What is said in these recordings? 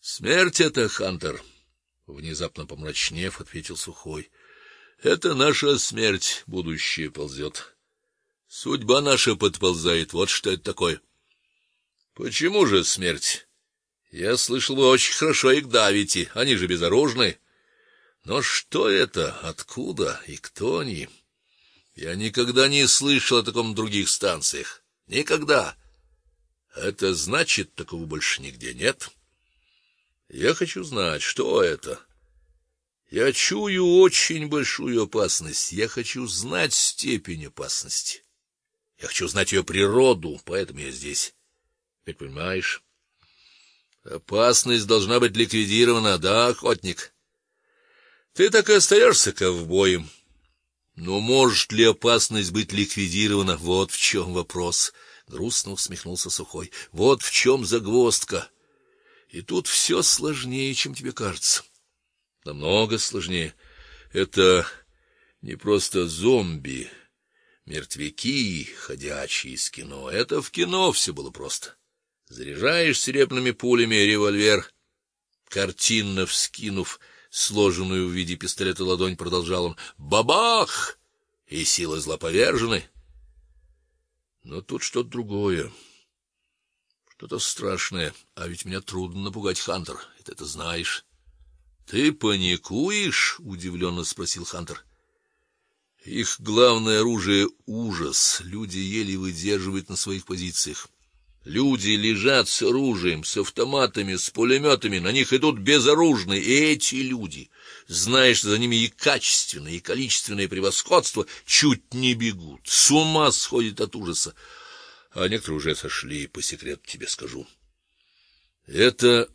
Смерть это, Хантер, внезапно помрачнев, ответил Сухой. Это наша смерть, будущее ползет. Судьба наша подползает. Вот что это такое. Почему же смерть? Я слышал, вы очень хорошо их давите. Они же безоружны. Но что это? Откуда и кто они? Я никогда не слышал о таком других станциях. Никогда. Это значит, такого больше нигде нет. Я хочу знать, что это. Я чую очень большую опасность. Я хочу знать степень опасности. Я хочу знать ее природу, поэтому я здесь. Ведь понимаешь, опасность должна быть ликвидирована, да, охотник. Ты так и остаешься ковбоем. Но может ли опасность быть ликвидирована? Вот в чем вопрос. Грустно усмехнулся Сухой. Вот в чем загвоздка. И тут все сложнее, чем тебе кажется. Намного сложнее. Это не просто зомби, мертвяки, ходячие из кино. Это в кино все было просто. Заряжаешь серебряными пулями револьвер, картинно вскинув сложенную в виде пистолета ладонь, продолжал он: "Бабах!" И силы зла повержены. Но тут что-то другое. Что-то страшное, а ведь меня трудно напугать, Хантер. И ты это знаешь. Ты паникуешь? удивленно спросил Хантер. Их главное оружие ужас. Люди еле выдерживают на своих позициях. Люди лежат с оружием, с автоматами, с пулеметами, на них идут безоружные, и эти люди, что за ними и качественное, и количественное превосходство, чуть не бегут, с ума сходят от ужаса а некоторые уже сошли, по секрету тебе скажу. Это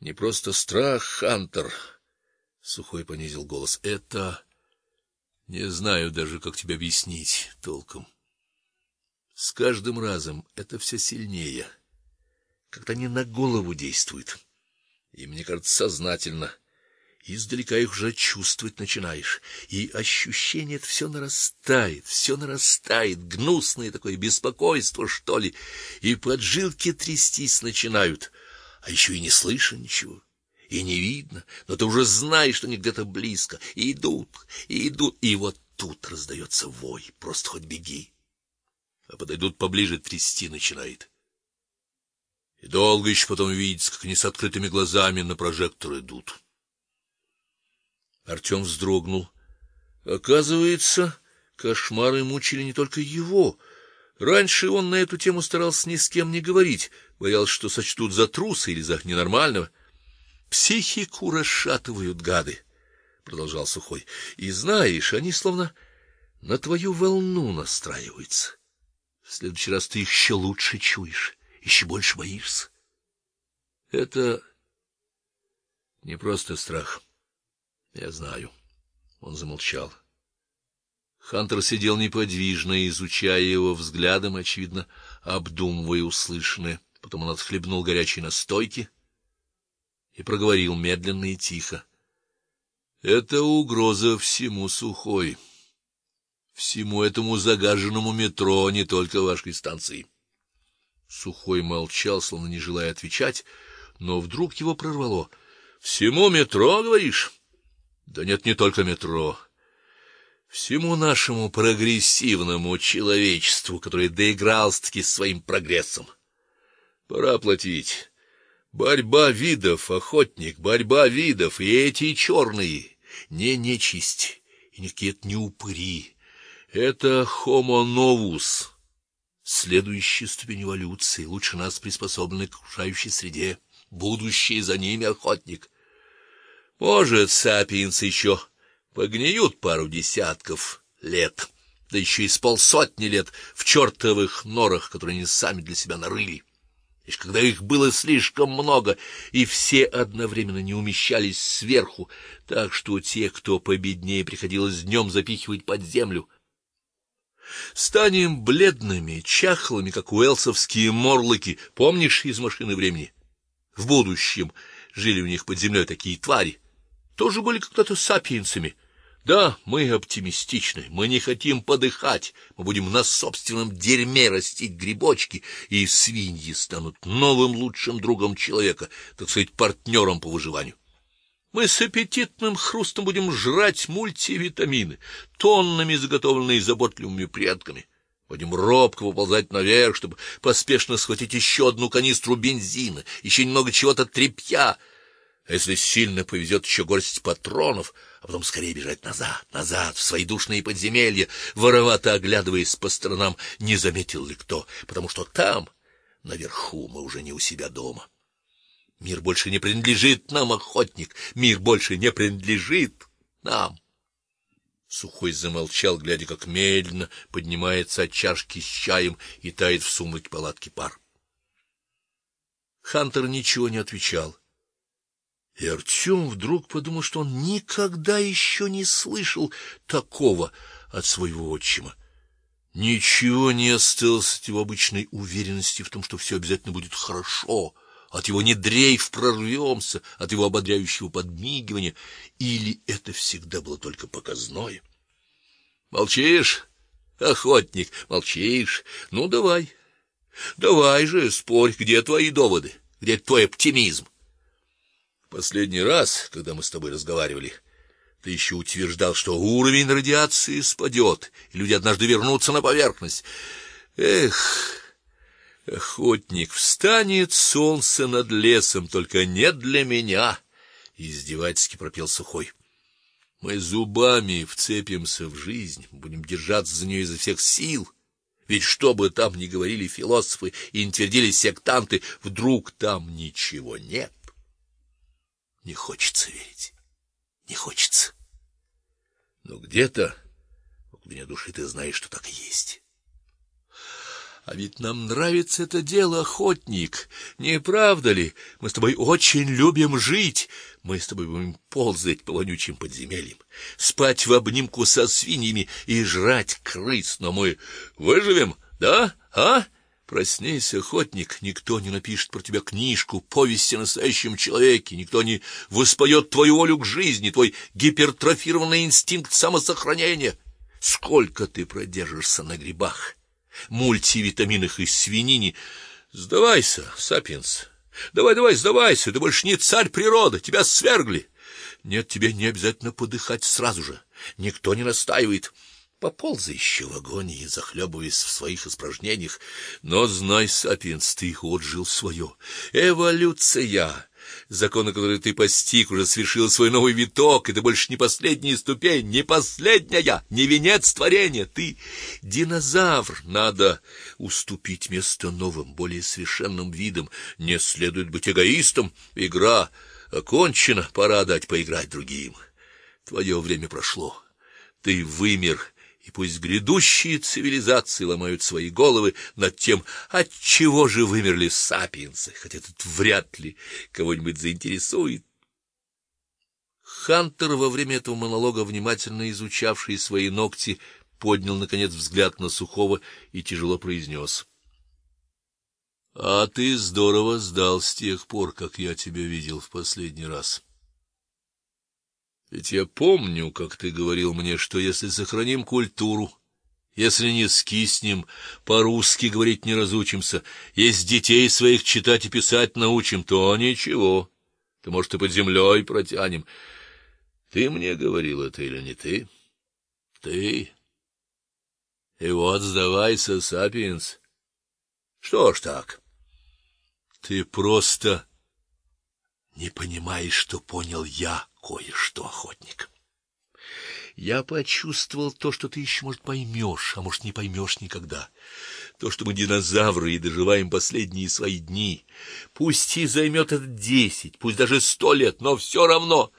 не просто страх, Хантер, сухой понизил голос. Это не знаю даже, как тебе объяснить толком. С каждым разом это все сильнее. Как-то не на голову действует. И мне кажется, сознательно Издалека их уже чувствовать начинаешь, и ощущение это все нарастает, все нарастает, гнусное такое беспокойство, что ли, и поджилки трястись начинают, а еще и не слышно ничего, и не видно, но ты уже знаешь, что они где-то близко, и идут, и идут, и вот тут раздается вой, просто хоть беги. А подойдут поближе, трясти начинает. И долго еще потом видится, как они с открытыми глазами на прожектор идут. Артем вздрогнул. Оказывается, кошмары мучили не только его. Раньше он на эту тему старался ни с кем не говорить, боялся, что сочтут за труса или за ненормального. Психику расшатывают гады, продолжал Сухой. И знаешь, они словно на твою волну настраиваются. В следующий раз ты их еще лучше чуешь, еще больше боишься. Это не просто страх. Я знаю. Он замолчал. Хантер сидел неподвижно, изучая его взглядом, очевидно, обдумывая услышанное. Потом он отхлебнул горячей настойки и проговорил медленно и тихо: "Это угроза всему сухой, всему этому загаженному метро, не только вашей станции". Сухой молчал, словно не желая отвечать, но вдруг его прорвало: "Всему метро, говоришь?" Да нет, не только метро. Всему нашему прогрессивному человечеству, которое доигралось-таки своим прогрессом. Пора платить. Борьба видов, охотник, борьба видов, и эти черные, не нечисть, и никакие не упыри. Это homo novus. Следующая ступень эволюции, лучше нас приспособлены к окружающей среде. Будущее за ними охотник. Может, сапиенсы еще погниют пару десятков лет, да еще и с полсотни лет в чертовых норах, которые они сами для себя нарыли. Лишь когда их было слишком много, и все одновременно не умещались сверху, так что те, кто победнее, приходилось днем запихивать под землю. Станем бледными, чахлыми, как уэлсовские морлоки, помнишь из машины времени? В будущем жили у них под землей такие твари тоже были когда-то сапиенсами, Да, мы оптимистичны, мы не хотим подыхать, мы будем на собственном дерьме растить грибочки, и свиньи станут новым лучшим другом человека, так сказать, партнером по выживанию. Мы с аппетитным хрустом будем жрать мультивитамины, тоннами заготовленные заботливыми предками. Будем робко выползать наверх, чтобы поспешно схватить еще одну канистру бензина, еще немного чего-то тряпья. А если сильно повезет, еще горсть патронов, а потом скорее бежать назад, назад, в свои душные подземелья, воровато оглядываясь по сторонам, не заметил ли кто, потому что там, наверху, мы уже не у себя дома. Мир больше не принадлежит нам, охотник, мир больше не принадлежит нам. Сухой замолчал, глядя, как медленно поднимается от чашки с чаем и тает в сумраке палатки пар. Хантер ничего не отвечал. И Артем вдруг подумал, что он никогда еще не слышал такого от своего отчима. Ничего не осталось от его обычной уверенности в том, что все обязательно будет хорошо от его не дрейф прорвемся, от его ободряющего подмигивания, или это всегда было только показное? Молчишь, охотник, молчишь. Ну давай. Давай же, спорь, где твои доводы? Где твой оптимизм? Последний раз, когда мы с тобой разговаривали, ты еще утверждал, что уровень радиации спадет, и люди однажды вернутся на поверхность. Эх, Охотник, встанет солнце над лесом, только не для меня, издевательски пропел сухой. Мы зубами вцепимся в жизнь, будем держаться за нее изо всех сил. Ведь что бы там ни говорили философы и не твердили сектанты, вдруг там ничего нет. Не хочется верить. Не хочется. Но где-то в глубине души ты знаешь, что так и есть. А ведь нам нравится это дело, охотник. Не правда ли? Мы с тобой очень любим жить. Мы с тобой будем ползать по вонючим подземельям, спать в обнимку со свиньями и жрать крыс, но мы выживем, да? А? Проснись, охотник, никто не напишет про тебя книжку, повесть о настоящем человеке, никто не воспоет твою волю к жизни, твой гипертрофированный инстинкт самосохранения. Сколько ты продержишься на грибах? мультивитаминах и свинине. Сдавайся, сапиенс. Давай, давай, сдавайся, ты больше не царь природы, тебя свергли. Нет, тебе не обязательно подыхать сразу же. Никто не настаивает. Поползай еще в агонии, захлебываясь в своих испражнениях, но знай, сапиенс, ты отжил свое. Эволюция Закон, который ты постиг, уже свершил свой новый виток, и ты больше не последняя ступень, не последняя, не венец творения, ты динозавр. Надо уступить место новым, более совершенным видам. Не следует быть эгоистом. Игра окончена, пора дать поиграть другим. Твое время прошло. Ты вымер и пусть грядущие цивилизации ломают свои головы над тем, от чего же вымерли сапиенсы, хотя тут вряд ли кого-нибудь заинтересует. Хантер во время этого монолога, внимательно изучавший свои ногти, поднял наконец взгляд на Сухого и тяжело произнес. — А ты здорово сдал с тех пор, как я тебя видел в последний раз. Ведь я помню, как ты говорил мне, что если сохраним культуру, если не скиснем, по-русски говорить не разучимся, если детей своих читать и писать научим, то ничего. Ты, может, и под землей протянем. Ты мне говорил это или не ты? Ты. И вот сдавайся, сапиенс. Что ж так? Ты просто не понимаешь, что понял я кое-что, охотник. Я почувствовал то, что ты еще, может, поймешь, а может, не поймешь никогда. То, что мы динозавры и доживаем последние свои дни. Пусть и займет это десять, пусть даже сто лет, но все равно.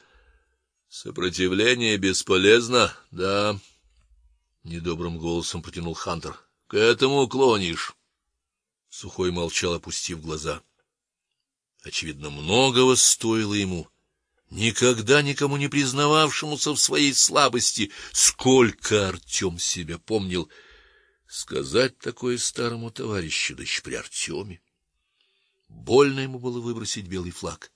Сопротивление бесполезно, да, — недобрым голосом протянул Хантер. — К этому клонишь. Сухой молчал, опустив глаза. Очевидно, многого стоило ему никогда никому не признававшемуся в своей слабости, сколько Артем себя помнил, сказать такое старому товарищу, да при Артеме. Больно ему было выбросить белый флаг.